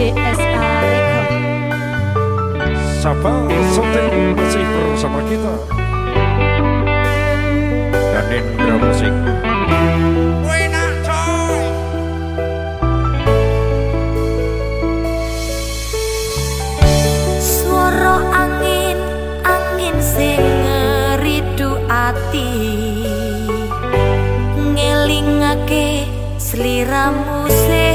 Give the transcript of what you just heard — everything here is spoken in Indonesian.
DSA Record. Masih bersama kita. Dan Indra Musik. Wena ke sliramu se